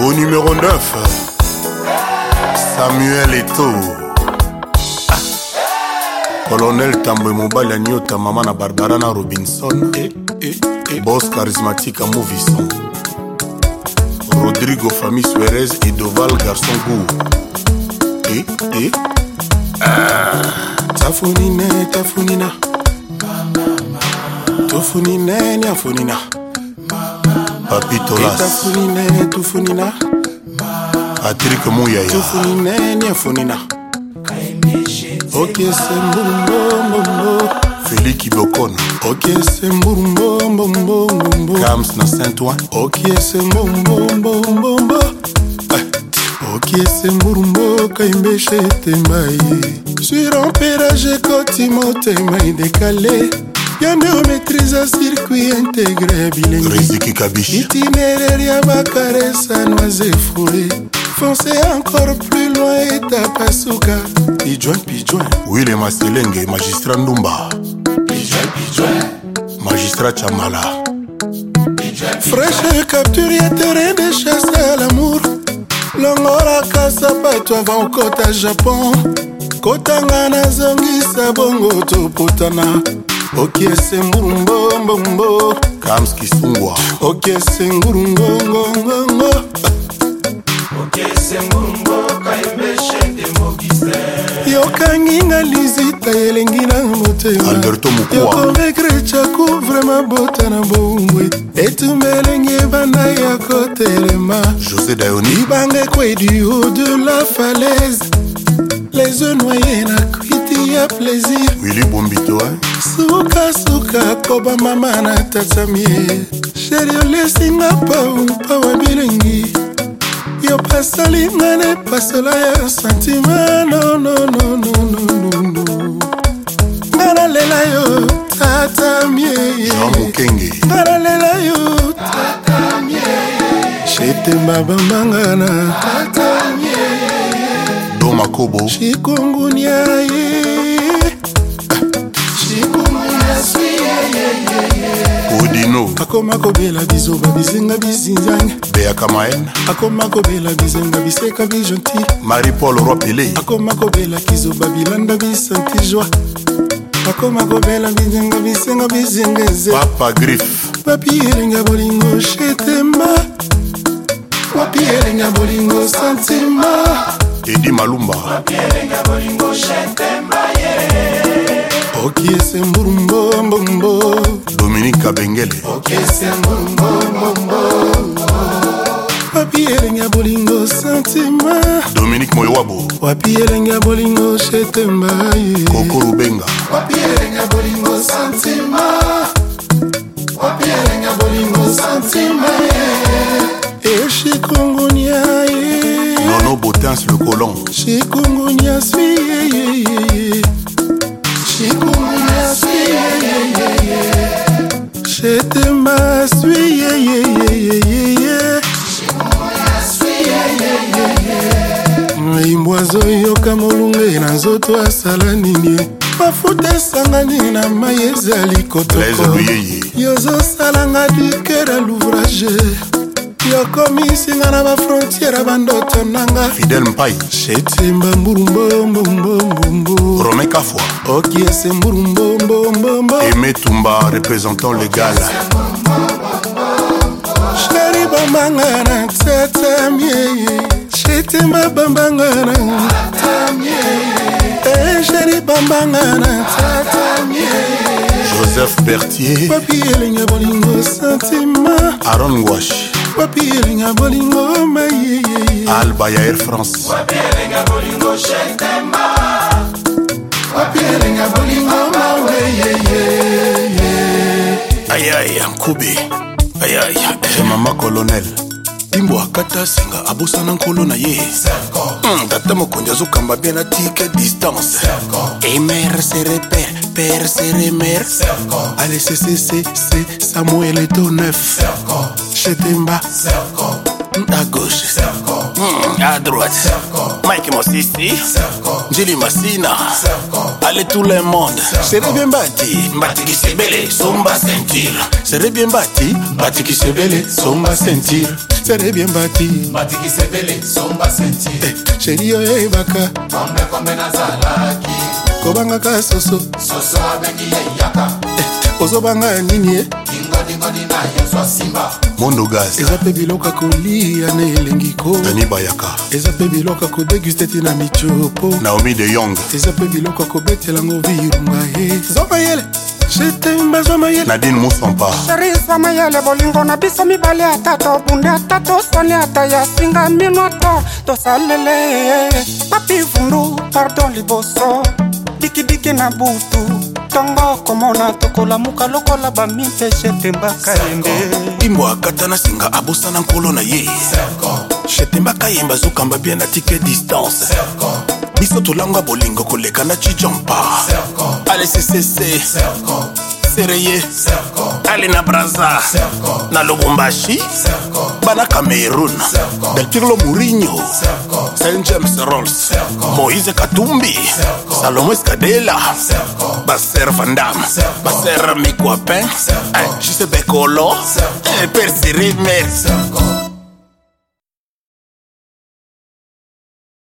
Au numéro 9, Samuel Eto. Colonel Tambwe Mobali Anyota Mama na Barbara na Robinson eh, eh, eh. Boss charismatique à Mouvissant Rodrigo Fami Suarez et Doval Garçon Gour eh, eh. Ah. Tafunine, tafunina Tofunine, niafunina papitolastafunine tufunina atirike muyayatufunine niefunina okese mbulumbombombombo feliki bokona okese mbulumbombombombo kams na saint oin okese mbombombombo okiese mburumbo eh. kaimbeshe temba ye suirampera jekoti motema edekale yandeo maîtrise circuit intégré bilengitinéraire ya bakaresa noise foué fonce encore plus loin etapa suka pijoin pijoin wile maselenge magistrat ndumba pijoin pijoin magistrat chamala fraîche capture ya terrain de chasse à l'amour longolaka sapato avant okota japon kotanga nazongisa bongo toputana okiese ngurumbombombo kams kisungwa okiese ngurungongongongo yokanginga lizita elengi na motemayokobegre chaku vraima bota na boumwe etumba elengi ebanda ya kotelema josé dayoni libanga ekwedi o de la falaise les yeux noyés na cui ya plaisir wili bombito sukasuka koba mama na tatamie sheri olesinga pau mpawa bilengi yo pasali nga na epasola ya santima nonnnnnnn nga nalela yo tatamie nga nalela yo shetemba bambangana domakobo shikungunia ye odino akoma kobela bizo babizenga bizinzanga bea kamaen akoma kobela bizenga biseka bijonti marie paul ropele akoma kobela kizo babilanda bisanti joi akoma kobela bizenga bisenga bizengeze papa grif papi elenga bolingo shetemba papi elenga bolingo santima edi malumba papi elenga bolingo shetemba ye yeah. okiese mburumbombombo dominika bengele wapi elenge ya bolingo sentima dominike moyowabo wapi elenge ya bolingo shetemba ye kokorubenga wapi elenge ya bolingo sentima wapi elenge ya bolingo sentima ye eshikongonia ye nono botins le colon shikongonia si yeyeyeye Je te m'assuie, yeah, yeah, yeah, yeah, yeah. imbwazo yoka molunge na nzoto asala nini mafuta esangani na mai ezali kotoko yozosalanga dukera l'ouvrage yokomisinga na bafrontiere bandoto nanga fidel mpai shetimba mbulumbombombombombo rome kafwa okiese mbulumbombombo emetumba représentant légal sheri bambanga na tatamie shetimba bambanga na tatamie sheri eh, bambanga na tatamie Joseph Bertier Papi Elenga Bolingo Sentima Aaron Wash wapi elinga bolingo mai alba ya air france wapi elinga bolingo shetema wapi elinga bolingo maweyeye ayaya nkube ayaya mama colonel timbo akata singa abosana nkolo na ye hmm, tata mokonzi azokamba bie na tike distance emer sere pere pere sere mer alesesesese samuel eto 9 Chetemba. À gauche. Mmh, à droite. Mike Mosisi. Jili Massina. Allez tout le monde. Serez bien bâti. Bâti qui se belé, somba sentir. Serez bien bâti. Bâti qui se belé, somba sentir. Serez bien bâti. Bâti qui se belé, somba sentir. Chérie, eh, baka. Tombe comme nazalaki. Kobangaka soso. Soso abengi yaka. Eh, ozobanga nini. monimoni na yozwa simba mondo gas eza mpe biloko akolia na elengi ko dani bayaka eza mpe biloko akodeguste te na michopo naomi de yong eza mpe biloko akobetyelango virunga ye zoma yele nadine musampa sherisa mayele bolingo na biso mibale ata tobunde ata tosoni ata ya singa mino ata tosalele papi vundu pardon liboso dikidiki na butu ntongo komona tokolamuka lokola bamimpeshe tembaka yembe mbimbo akata na singa abosana nkolo na ye shetembaka yembe azokamba bie na tike distance biso tolanga bolingo koleka na cijompa alesesese sereye ale na braza na lubumbashi bana cameroun delpirlo mourinho saint james rolls moïse katumbi salomo eskadela baser vandam baser mikuapin eh, ajuse bekolo persirimers